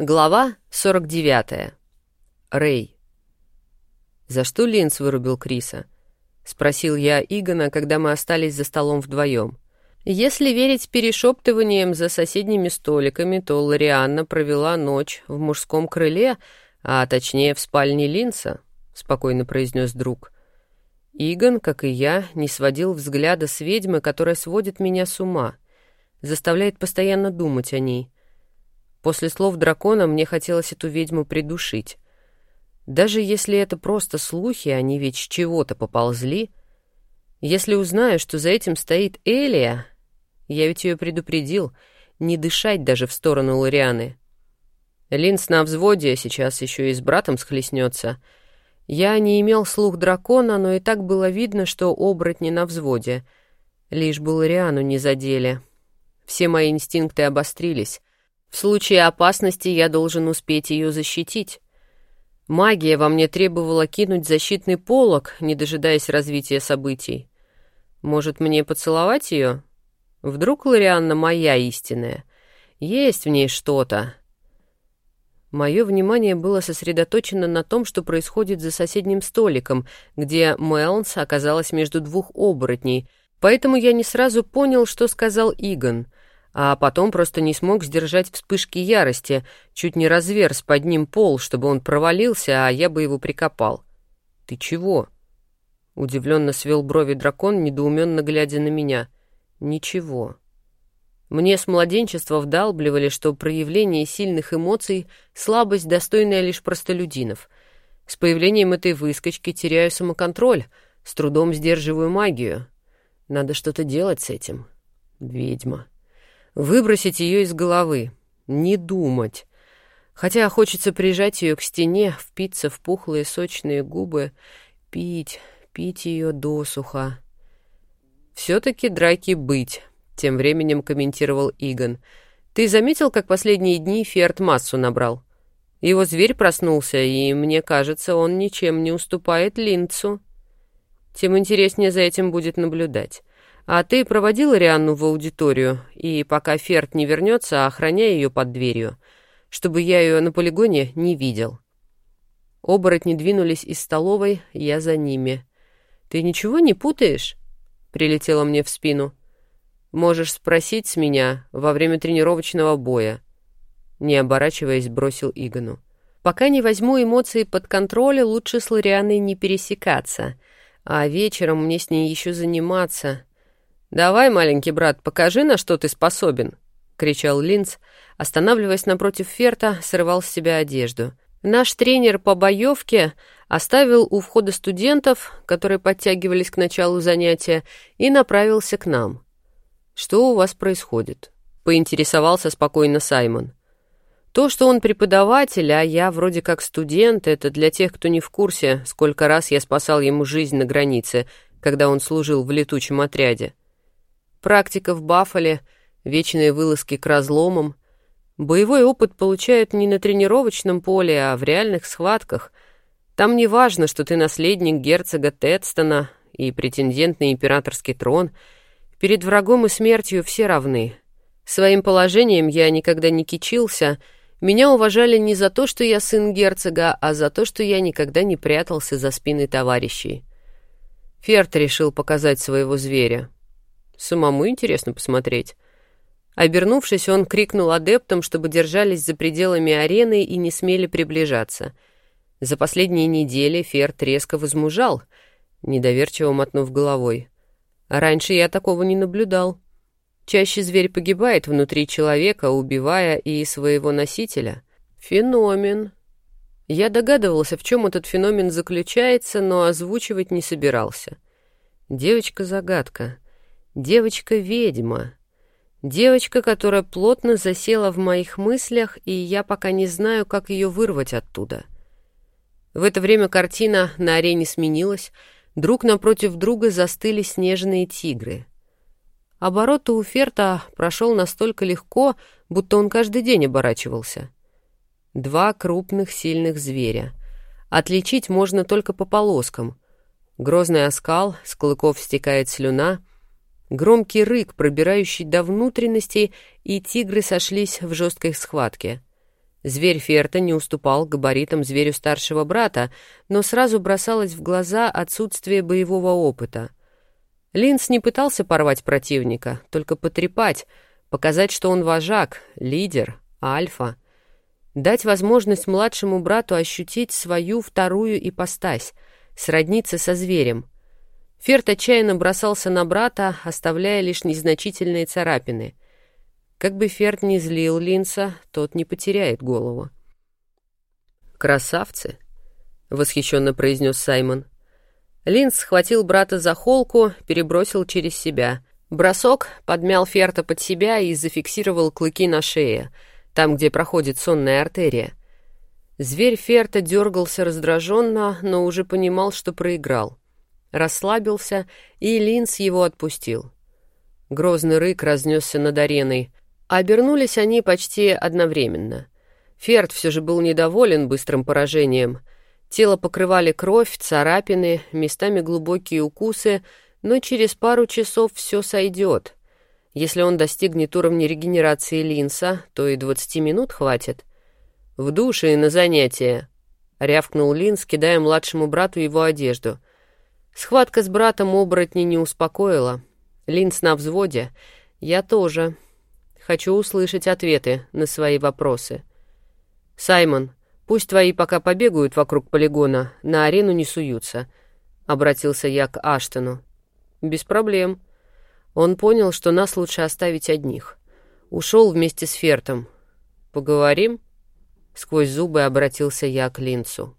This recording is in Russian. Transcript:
Глава 49. Рэй. «За что Линц вырубил Криса?» — спросил я Игона, когда мы остались за столом вдвоем. Если верить перешептываниям за соседними столиками, то Лорианна провела ночь в мужском крыле, а точнее в спальне Линца, — спокойно произнес друг. Игон, как и я, не сводил взгляда с ведьмы, которая сводит меня с ума, заставляет постоянно думать о ней — После слов дракона мне хотелось эту ведьму придушить. Даже если это просто слухи, они ведь с чего-то поползли. Если узнаю, что за этим стоит Элия, я ведь ее предупредил, не дышать даже в сторону Лорианы. Линс на взводе, сейчас еще и с братом схлестнется. Я не имел слух дракона, но и так было видно, что оборотни на взводе. Лишь бы Лориану не задели. Все мои инстинкты обострились. В случае опасности я должен успеть ее защитить. Магия во мне требовала кинуть защитный полог, не дожидаясь развития событий. Может, мне поцеловать ее? Вдруг Лорианна моя истинная? Есть в ней что-то. Мое внимание было сосредоточено на том, что происходит за соседним столиком, где Мелнс оказалась между двух оборотней, поэтому я не сразу понял, что сказал Игон — а потом просто не смог сдержать вспышки ярости, чуть не разверз под ним пол, чтобы он провалился, а я бы его прикопал. «Ты чего?» Удивленно свел брови дракон, недоуменно глядя на меня. «Ничего». Мне с младенчества вдалбливали, что проявление сильных эмоций — слабость, достойная лишь простолюдинов. С появлением этой выскочки теряю самоконтроль, с трудом сдерживаю магию. Надо что-то делать с этим. Ведьма. Выбросить ее из головы. Не думать. Хотя хочется прижать ее к стене, впиться в пухлые сочные губы, пить, пить ее досуха. «Все-таки драки быть», — тем временем комментировал Игон. «Ты заметил, как последние дни Ферд массу набрал? Его зверь проснулся, и, мне кажется, он ничем не уступает Линцу. Тем интереснее за этим будет наблюдать. А ты проводила Рианну в аудиторию, и пока Ферд не вернется, охраняй ее под дверью, чтобы я ее на полигоне не видел. Оборотни двинулись из столовой, я за ними. «Ты ничего не путаешь?» — прилетело мне в спину. «Можешь спросить с меня во время тренировочного боя». Не оборачиваясь, бросил Игону. «Пока не возьму эмоции под контроль, лучше с Лорианой не пересекаться, а вечером мне с ней еще заниматься». «Давай, маленький брат, покажи, на что ты способен», — кричал Линц, останавливаясь напротив Ферта, срывал с себя одежду. Наш тренер по боевке оставил у входа студентов, которые подтягивались к началу занятия, и направился к нам. «Что у вас происходит?» — поинтересовался спокойно Саймон. То, что он преподаватель, а я вроде как студент, это для тех, кто не в курсе, сколько раз я спасал ему жизнь на границе, когда он служил в летучем отряде. Практика в Баффале, вечные вылазки к разломам. Боевой опыт получают не на тренировочном поле, а в реальных схватках. Там не важно, что ты наследник герцога Тедстона и претендент на императорский трон. Перед врагом и смертью все равны. Своим положением я никогда не кичился. Меня уважали не за то, что я сын герцога, а за то, что я никогда не прятался за спиной товарищей. Ферт решил показать своего зверя. Самому интересно посмотреть. Обернувшись, он крикнул адептам, чтобы держались за пределами арены и не смели приближаться. За последние недели Ферд резко возмужал, недоверчиво мотнув головой. раньше я такого не наблюдал. Чаще зверь погибает внутри человека, убивая и своего носителя. Феномен. Я догадывался, в чем этот феномен заключается, но озвучивать не собирался. Девочка-загадка — Девочка-ведьма. Девочка, которая плотно засела в моих мыслях, и я пока не знаю, как ее вырвать оттуда. В это время картина на арене сменилась, друг напротив друга застыли снежные тигры. Оборот у Ферта прошел настолько легко, будто он каждый день оборачивался. Два крупных сильных зверя. Отличить можно только по полоскам. Грозный оскал, с клыков стекает слюна — Громкий рык, пробирающий до внутренностей, и тигры сошлись в жесткой схватке. Зверь Ферта не уступал габаритам зверю старшего брата, но сразу бросалось в глаза отсутствие боевого опыта. Линс не пытался порвать противника, только потрепать, показать, что он вожак, лидер, альфа. Дать возможность младшему брату ощутить свою вторую ипостась, сродниться со зверем. Ферт отчаянно бросался на брата, оставляя лишь незначительные царапины — как бы Ферд не злил Линса, тот не потеряет голову. «Красавцы!» — восхищенно произнес Саймон. Линс схватил брата за холку, перебросил через себя. Бросок подмял Ферта под себя и зафиксировал клыки на шее, там, где проходит сонная артерия. Зверь Ферта дергался раздраженно, но уже понимал, что проиграл. Расслабился, и Линс его отпустил. Грозный рык разнесся над ареной. Обернулись они почти одновременно. Ферд все же был недоволен быстрым поражением. Тело покрывали кровь, царапины, местами глубокие укусы, но через пару часов все сойдет. Если он достигнет уровня регенерации линса, то и 20 минут хватит. «В душе и на занятия», — рявкнул Линс, кидая младшему брату его одежду. Схватка с братом оборотни не успокоила. Линс на взводе. «Я тоже», Хочу услышать ответы на свои вопросы. «Саймон, пусть твои пока побегают вокруг полигона, на арену не суются», — обратился я к Аштону. «Без проблем». Он понял, что нас лучше оставить одних. Ушел вместе с Фертом. «Поговорим?» — сквозь зубы обратился я к Линцу.